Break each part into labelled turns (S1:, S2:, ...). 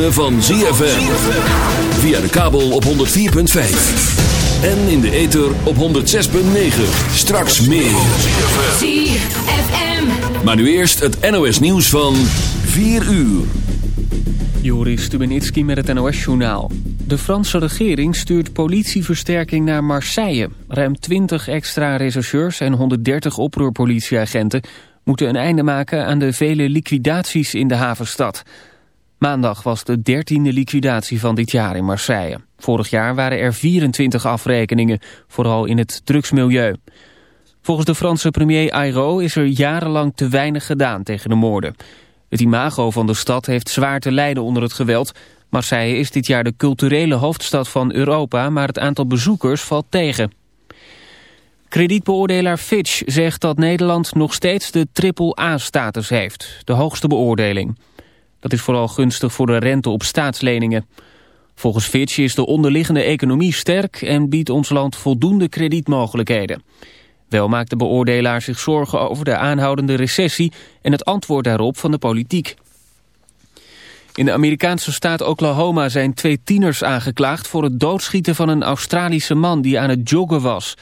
S1: ritme van ZFM. Via de kabel op 104.5. En in de ether op 106.9. Straks meer.
S2: ZFM.
S1: Maar nu eerst het NOS nieuws van 4 uur.
S3: Joris Stubenitski met het NOS-journaal. De Franse regering stuurt politieversterking naar Marseille. Ruim 20 extra rechercheurs en 130 oproerpolitieagenten... moeten een einde maken aan de vele liquidaties in de havenstad. Maandag was de dertiende liquidatie van dit jaar in Marseille. Vorig jaar waren er 24 afrekeningen, vooral in het drugsmilieu. Volgens de Franse premier Ayrault is er jarenlang te weinig gedaan tegen de moorden... Het imago van de stad heeft zwaar te lijden onder het geweld. Marseille is dit jaar de culturele hoofdstad van Europa, maar het aantal bezoekers valt tegen. Kredietbeoordelaar Fitch zegt dat Nederland nog steeds de triple-A-status heeft, de hoogste beoordeling. Dat is vooral gunstig voor de rente op staatsleningen. Volgens Fitch is de onderliggende economie sterk en biedt ons land voldoende kredietmogelijkheden. Wel maakt de beoordelaar zich zorgen over de aanhoudende recessie en het antwoord daarop van de politiek. In de Amerikaanse staat Oklahoma zijn twee tieners aangeklaagd voor het doodschieten van een Australische man die aan het joggen was.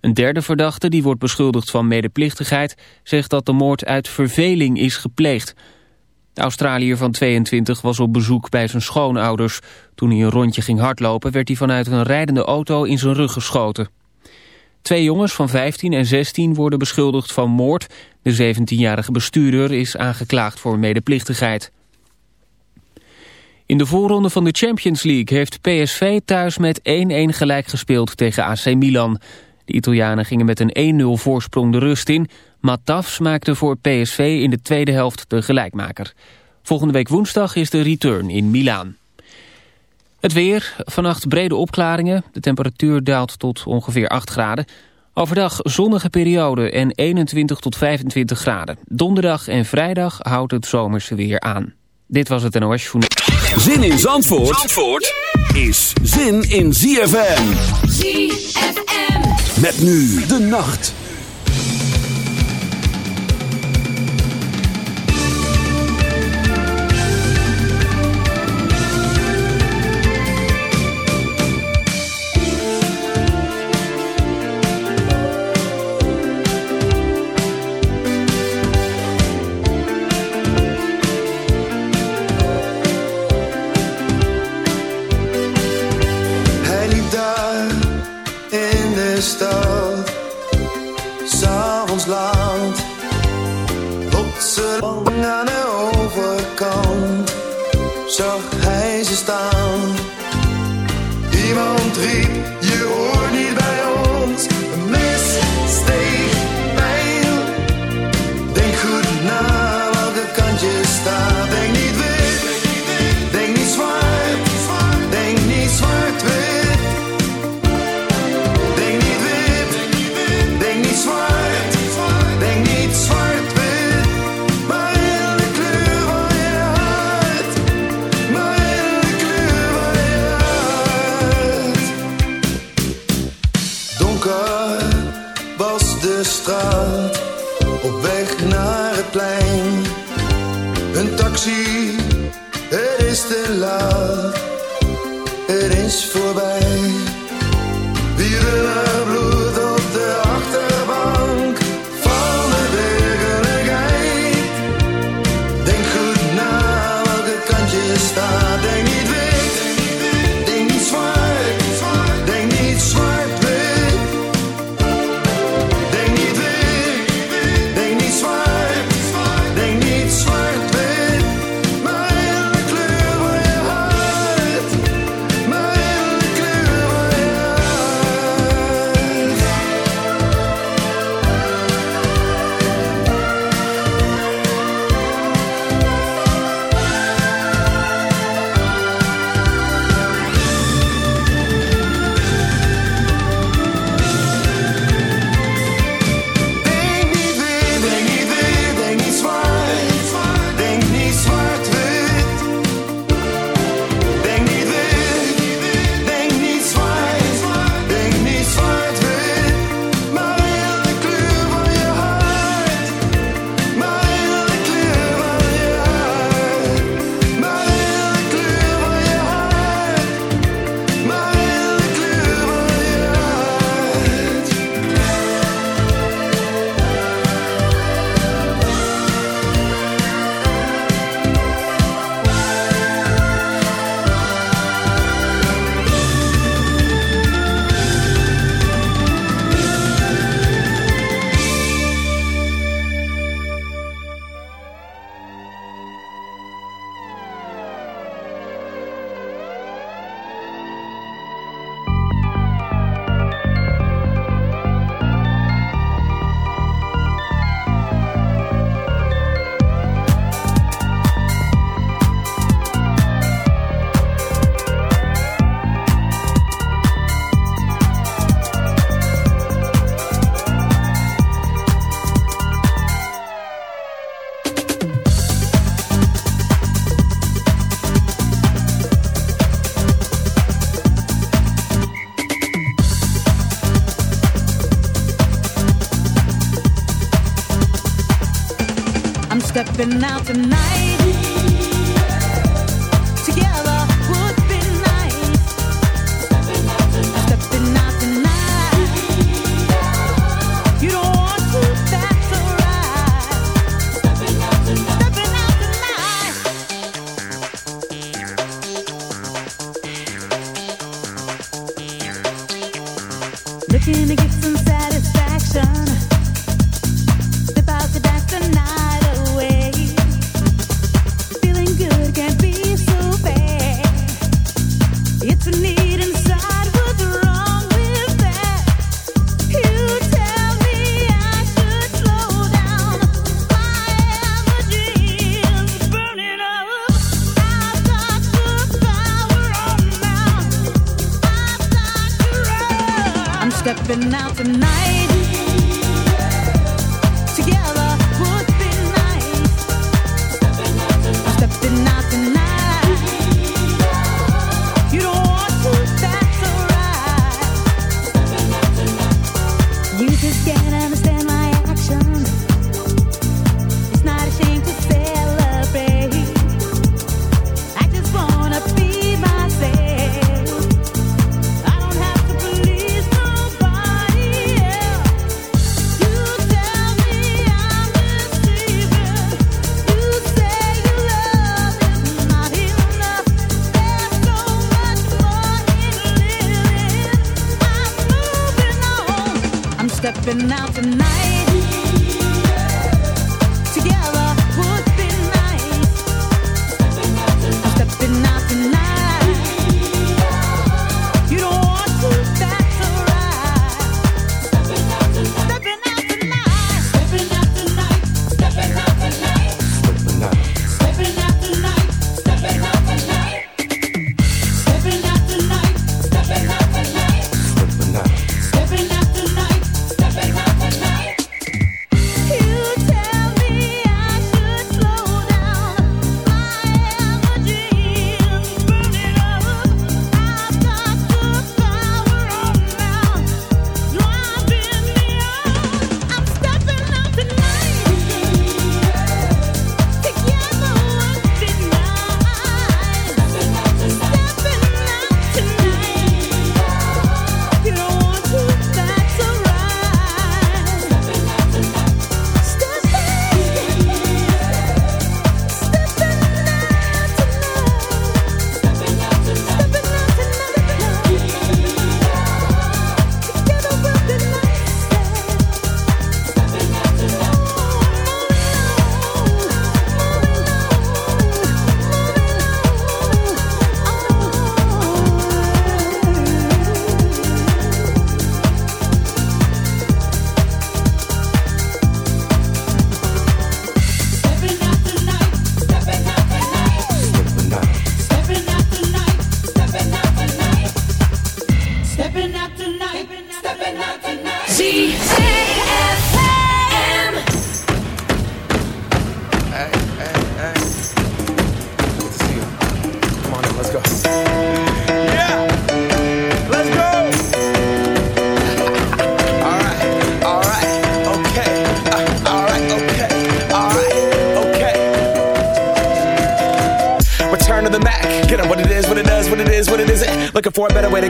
S3: Een derde verdachte, die wordt beschuldigd van medeplichtigheid, zegt dat de moord uit verveling is gepleegd. De Australiër van 22 was op bezoek bij zijn schoonouders. Toen hij een rondje ging hardlopen werd hij vanuit een rijdende auto in zijn rug geschoten. Twee jongens van 15 en 16 worden beschuldigd van moord. De 17-jarige bestuurder is aangeklaagd voor medeplichtigheid. In de voorronde van de Champions League heeft PSV thuis met 1-1 gelijk gespeeld tegen AC Milan. De Italianen gingen met een 1-0 voorsprong de rust in. Matafs maakte voor PSV in de tweede helft de gelijkmaker. Volgende week woensdag is de return in Milaan. Het weer, vannacht brede opklaringen. De temperatuur daalt tot ongeveer 8 graden. Overdag zonnige periode en 21 tot 25 graden. Donderdag en vrijdag houdt het zomerse weer aan. Dit was het NOS Journal.
S1: Zin in Zandvoort, Zandvoort is zin in ZFM.
S2: ZFM.
S1: Met nu de nacht.
S4: Aan de overkant zag hij ze staan. Iemand riep,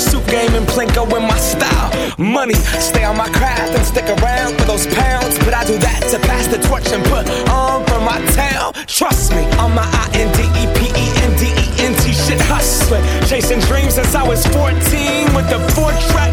S5: suit game and Plinko in my style. Money, stay on my craft and stick around for those pounds. But I do that to pass the torch and put on for my town. Trust me, on my I N D E P E N D E N T shit hustling. Chasing dreams since I was 14 with the four track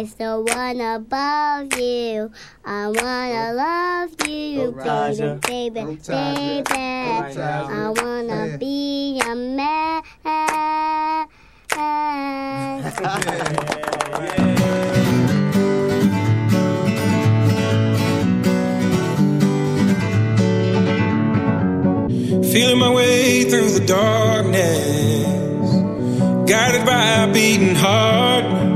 S6: You, the
S7: one above you. I wanna love you, baby, baby, baby. I wanna be
S8: a man.
S7: Feeling my way through the darkness, guided by a beating heart.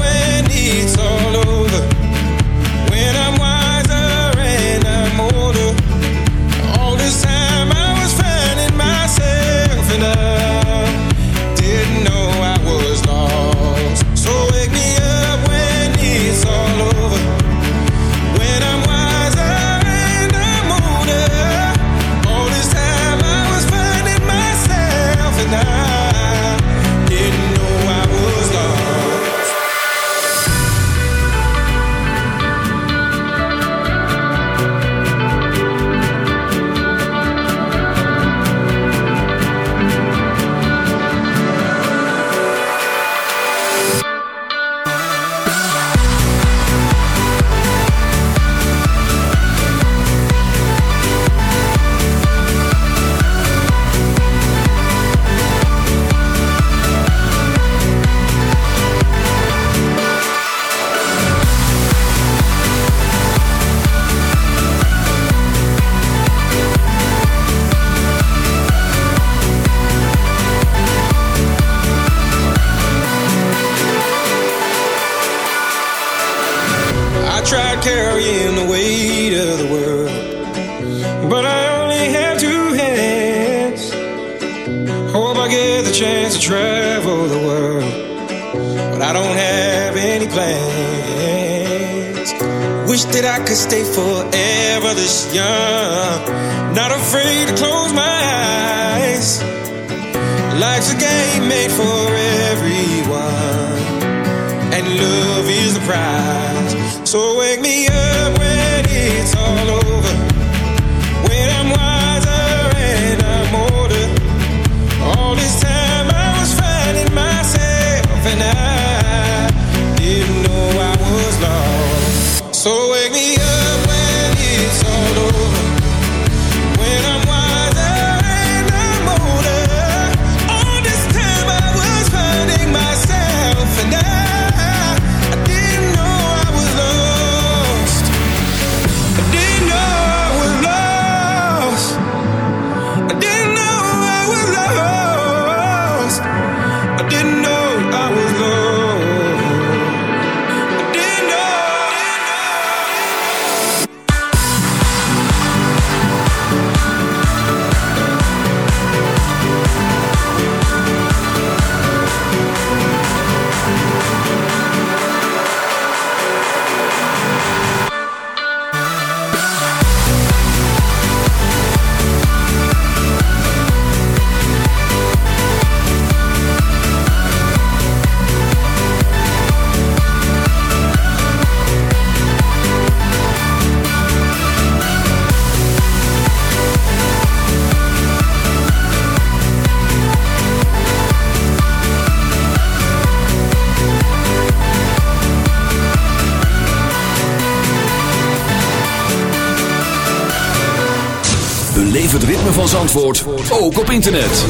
S1: van Zandvoort ook op internet.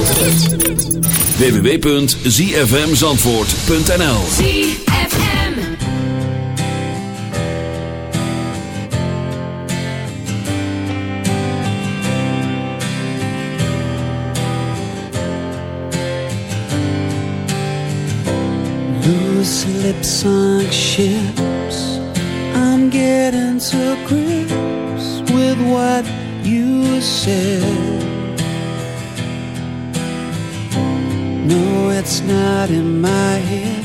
S1: www.zfmzandvoort.nl
S2: ZFM.
S9: Loose lips sunk ships. I'm getting to grips with what you said. No, not in my head.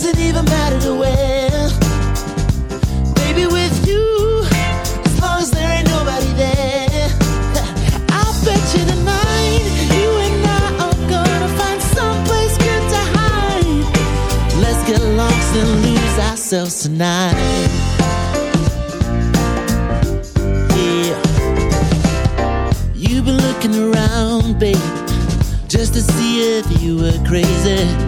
S9: Doesn't even matter the where. Baby, with you, as long as there ain't nobody there. I'll bet you tonight, you and I are gonna find someplace good to hide. Let's get lost and lose ourselves tonight. Around, babe, just to see if you were crazy.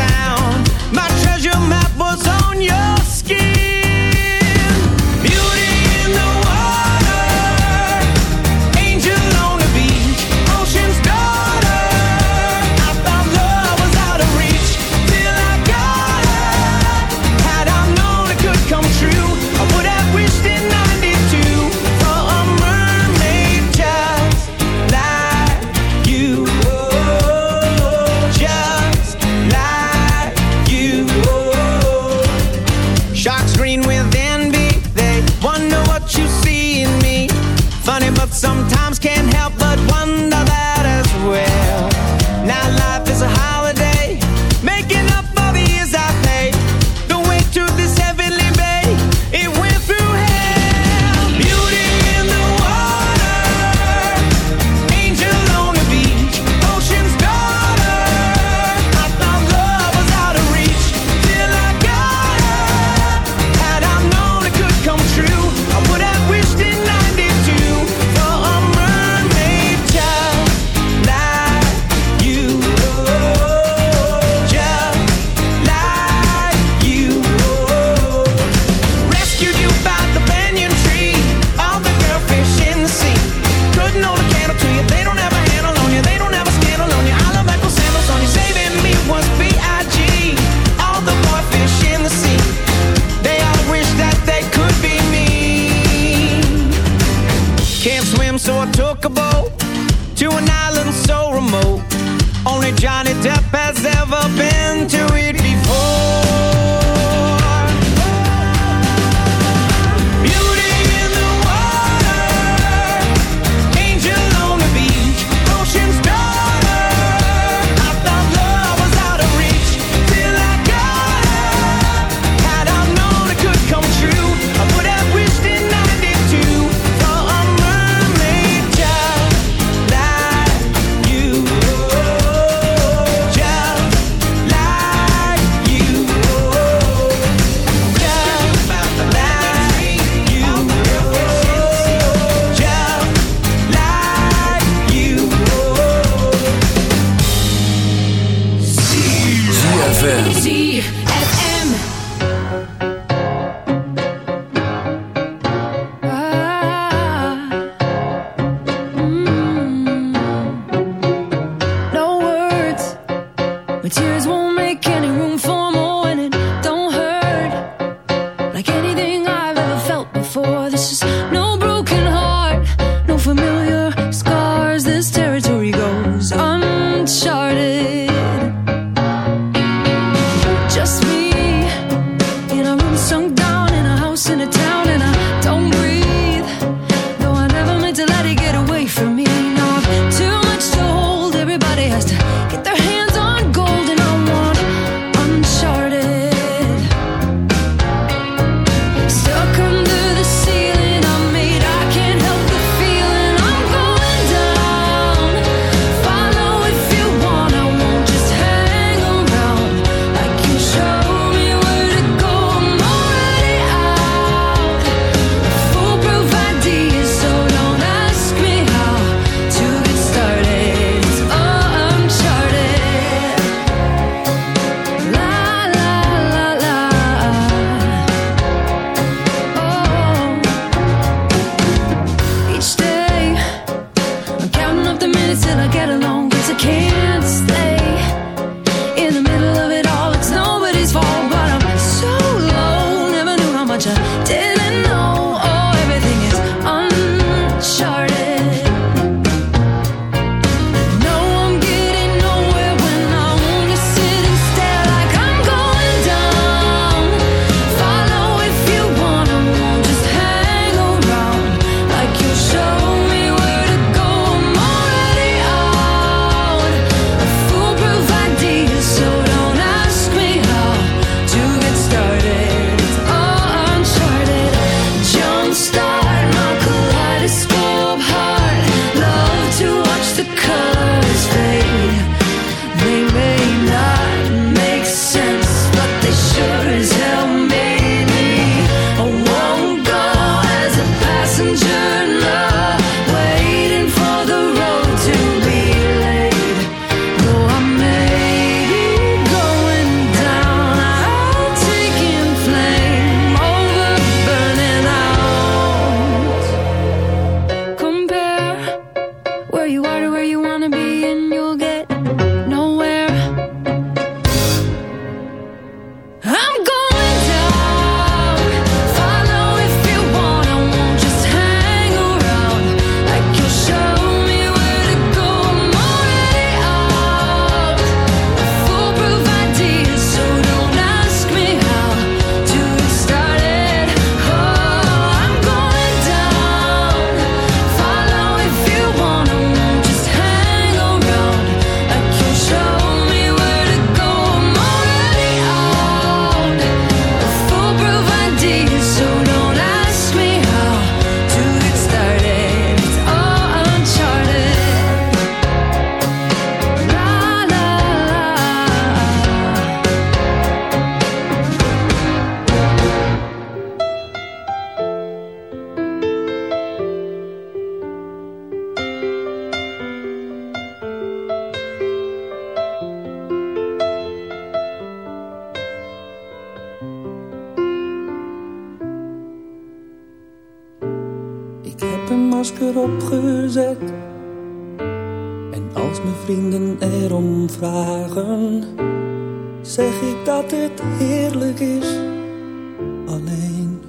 S10: Sound. My treasure map was on your
S11: tears won't
S12: Als mijn vrienden erom vragen, zeg ik dat het heerlijk is alleen.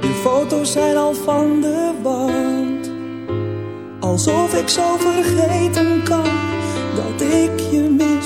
S12: Je foto's zijn al van de wand,
S11: alsof ik zo vergeten kan dat ik je mis.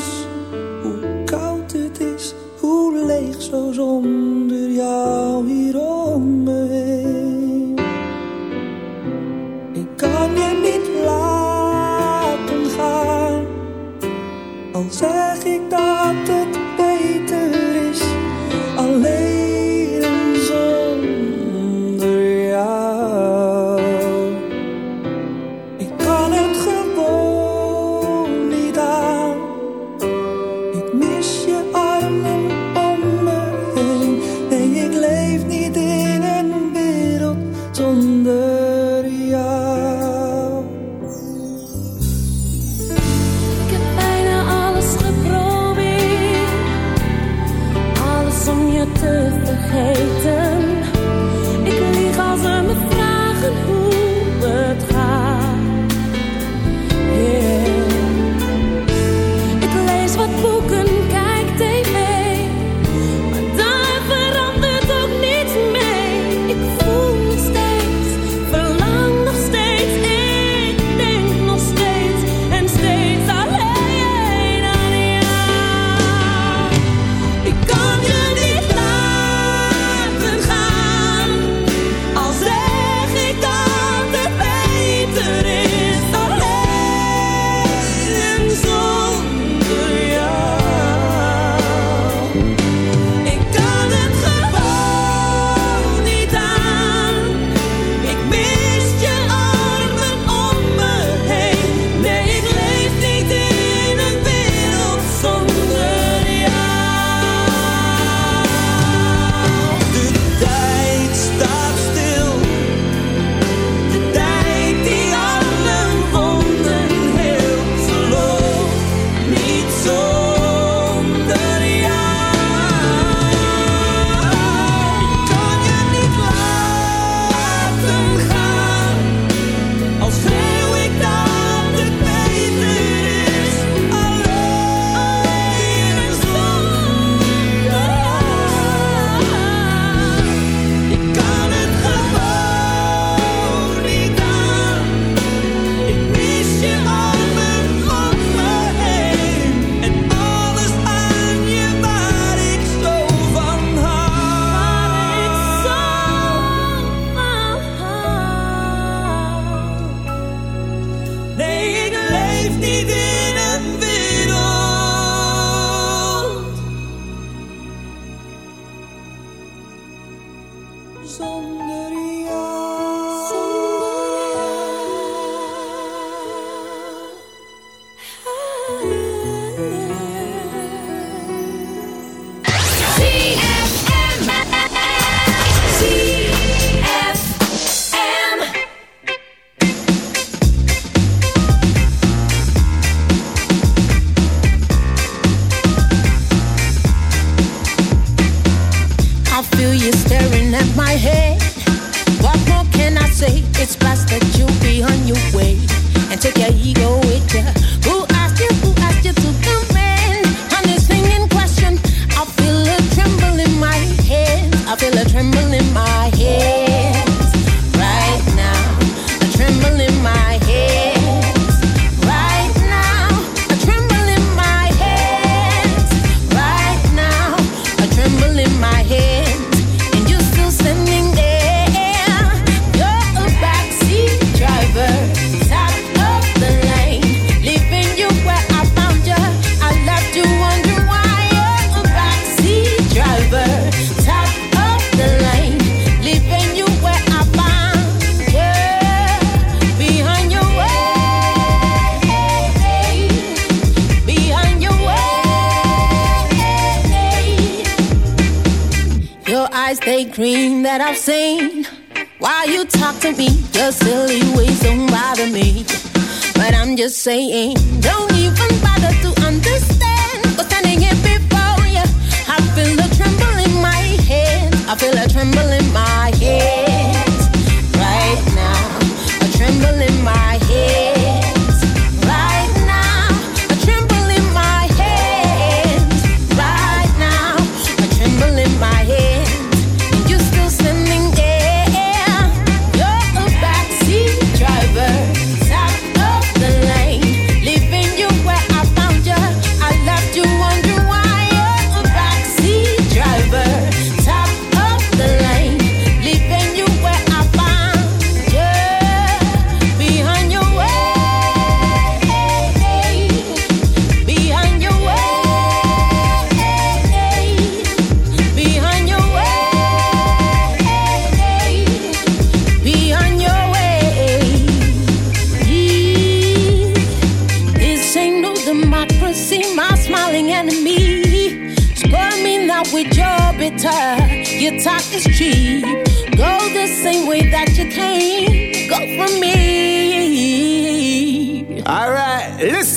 S13: Saying,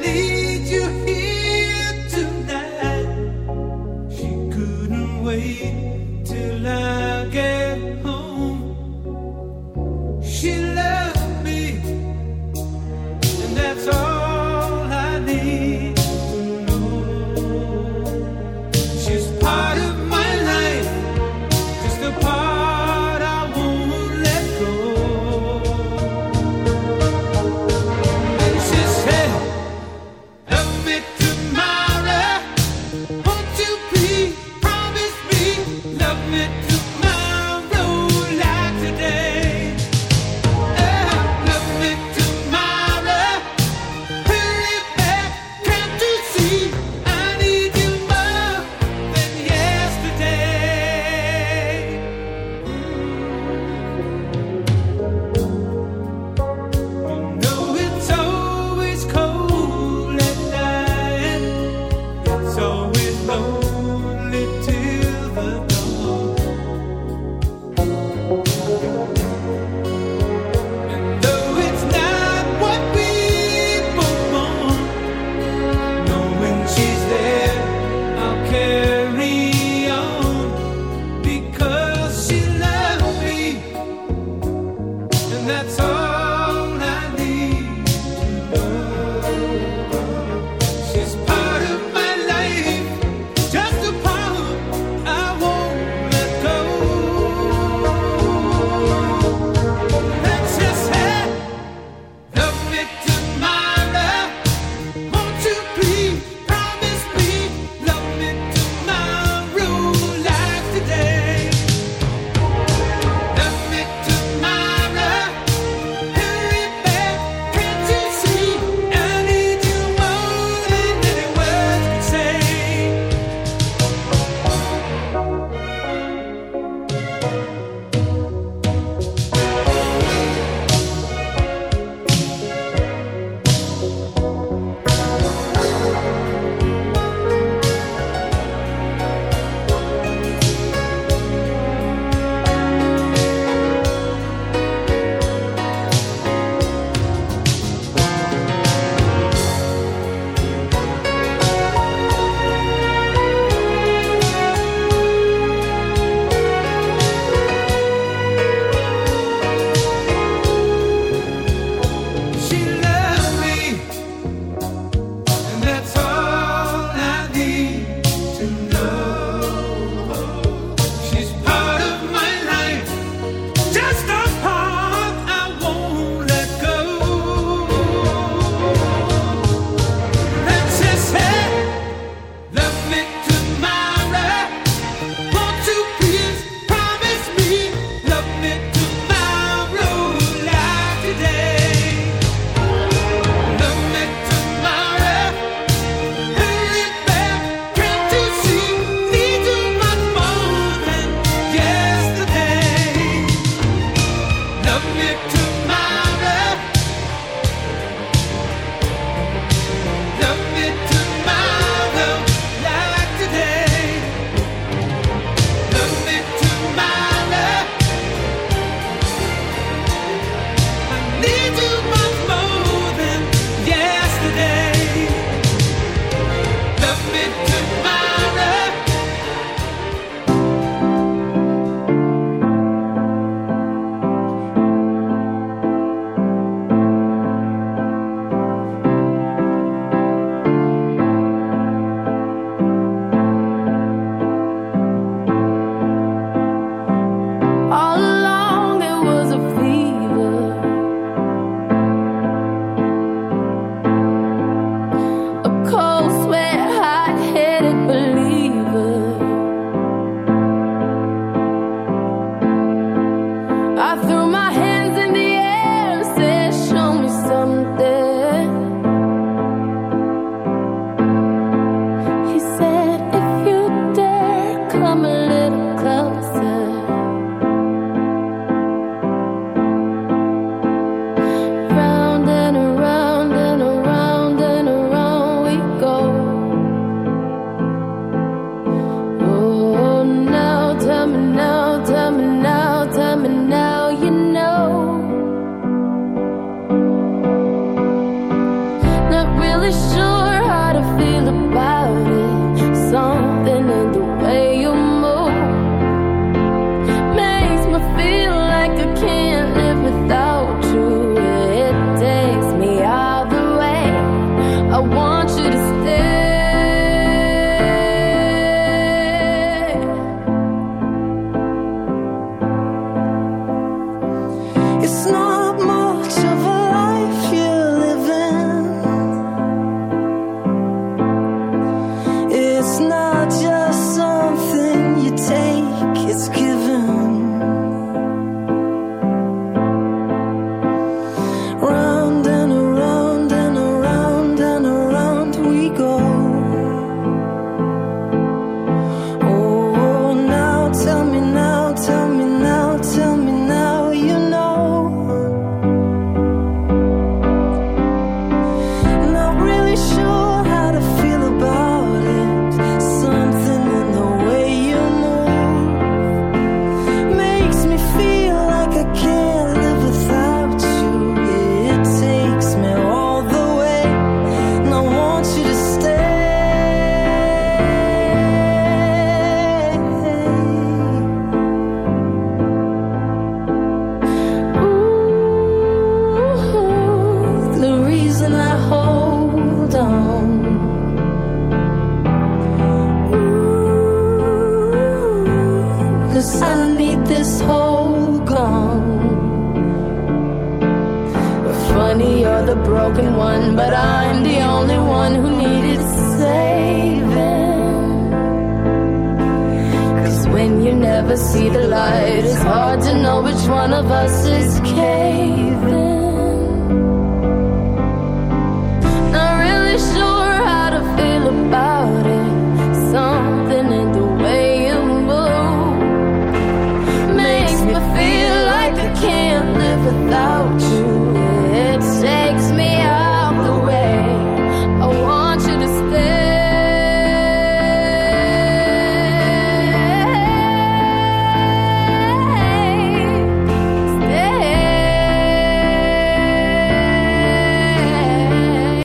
S14: believe.